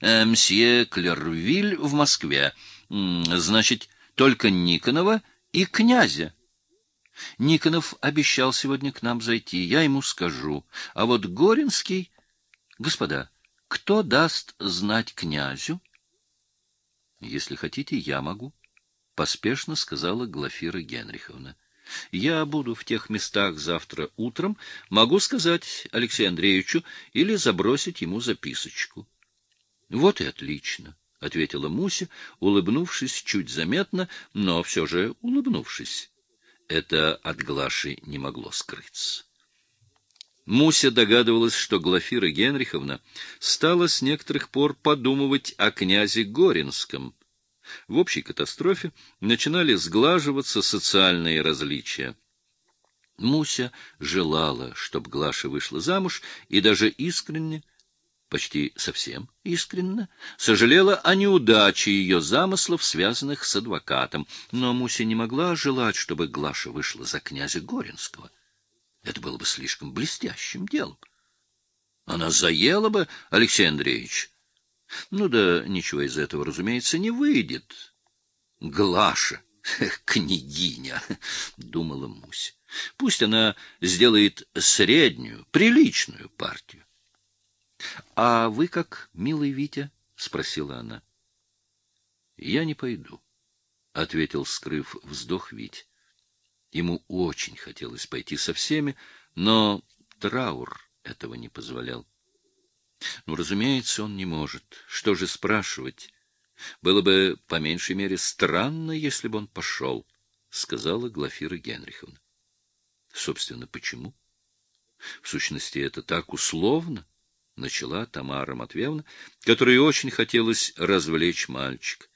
э, мсье Клервиль в Москве. Значит, только Никонова и князя. Никонов обещал сегодня к нам зайти, я ему скажу. А вот Горинский... Господа, кто даст знать князю? Если хотите, я могу, — поспешно сказала Глафира Генриховна. Я буду в тех местах завтра утром, могу сказать Алексею Андреевичу или забросить ему записочку. — Вот и отлично, — ответила Муся, улыбнувшись чуть заметно, но все же улыбнувшись. Это от Глаши не могло скрыться. Муся догадывалась, что Глафира Генриховна стала с некоторых пор подумывать о князе Горинском — в общей катастрофе начинали сглаживаться социальные различия. Муся желала, чтобы Глаша вышла замуж, и даже искренне, почти совсем искренне, сожалела о неудаче ее замыслов, связанных с адвокатом. Но Муся не могла желать, чтобы Глаша вышла за князя Горинского. Это было бы слишком блестящим делом. Она заела бы Алексея Андреевича, ну да ничего из этого, разумеется, не выйдет. Глаша, княгиня, думала Муся. Пусть она сделает среднюю, приличную партию. — А вы как, милый Витя? — спросила она. — Я не пойду, — ответил, скрыв вздох Вить. Ему очень хотелось пойти со всеми, но траур этого не позволял. Ну, разумеется, он не может. Что же спрашивать? Было бы, по меньшей мере, странно, если бы он пошел, — сказала Глафира Генриховна. Собственно, почему? В сущности, это так условно, — начала Тамара Матвеевна, которой очень хотелось развлечь мальчик.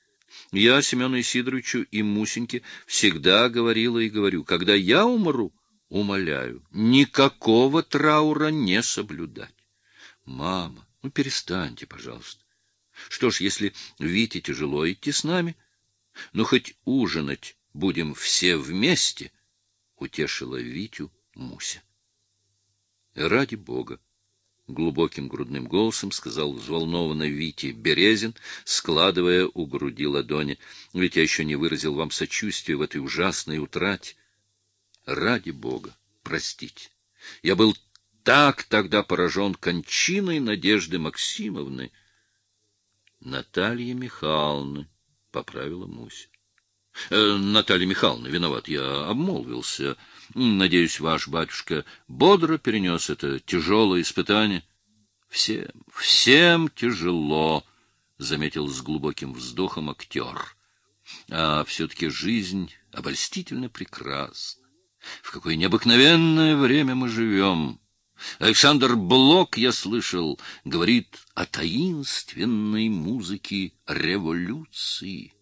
Я Семену Исидоровичу и Мусеньке всегда говорила и говорю, когда я умру, умоляю, никакого траура не соблюдать. Мама, ну перестаньте, пожалуйста. Что ж, если Вите тяжело идти с нами, ну хоть ужинать будем все вместе, — утешила Витю Муся. Ради Бога! — глубоким грудным голосом сказал взволнованно Вите Березин, складывая у груди ладони. — Ведь я еще не выразил вам сочувствия в этой ужасной утрате. Ради Бога, простите. Я был так тогда поражен кончиной Надежды Максимовны. Наталья Михайловна, — поправила Муся. Э, Наталья Михайловна, виноват, я обмолвился. Надеюсь, ваш батюшка бодро перенес это тяжелое испытание. Всем, всем тяжело, — заметил с глубоким вздохом актер. А все-таки жизнь обольстительно прекрасна. В какое необыкновенное время мы живем! Александр Блок, я слышал, говорит о таинственной музыке революции.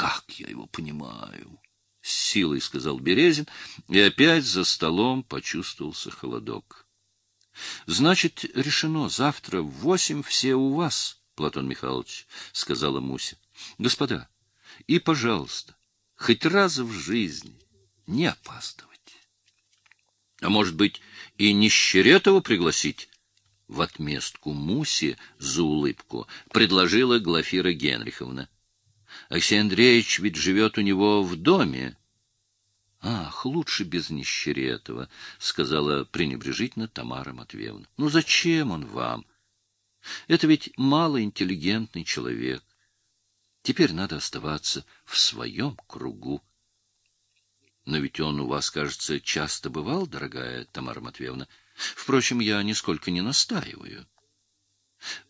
Как я его понимаю? С силой сказал Березин, и опять за столом почувствовался холодок. Значит, решено, завтра в восемь все у вас, Платон Михайлович, сказала Муся. Господа, и, пожалуйста, хоть раз в жизни не опаздывайте. А может быть, и Нищеретова пригласить? В отместку Мусе за улыбку предложила Глафира Генриховна. Алексей Андреевич ведь живет у него в доме. — Ах, лучше без Нищеретова, — сказала пренебрежительно Тамара Матвеевна. — Ну зачем он вам? Это ведь малоинтеллигентный человек. Теперь надо оставаться в своем кругу. Но ведь он у вас, кажется, часто бывал, дорогая Тамара Матвеевна. Впрочем, я нисколько не настаиваю.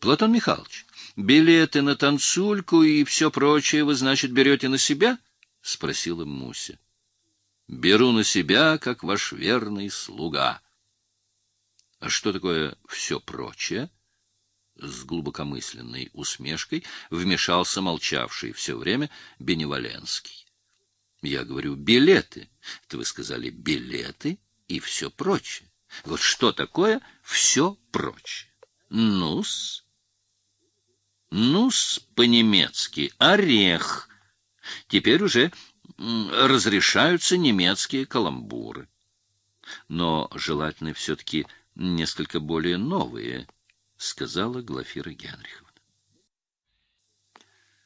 Платон Михайлович, билеты на танцульку и все прочее вы, значит, берете на себя? — спросила Муся. — Беру на себя, как ваш верный слуга. — А что такое все прочее? С глубокомысленной усмешкой вмешался молчавший все время Беневаленский. Я говорю билеты. Это вы сказали билеты и все прочее. Вот что такое все прочее? Нус. Нус по-немецки орех. Теперь уже разрешаются немецкие каламбуры. Но желательно все-таки несколько более новые, сказала Глафира Генрихова.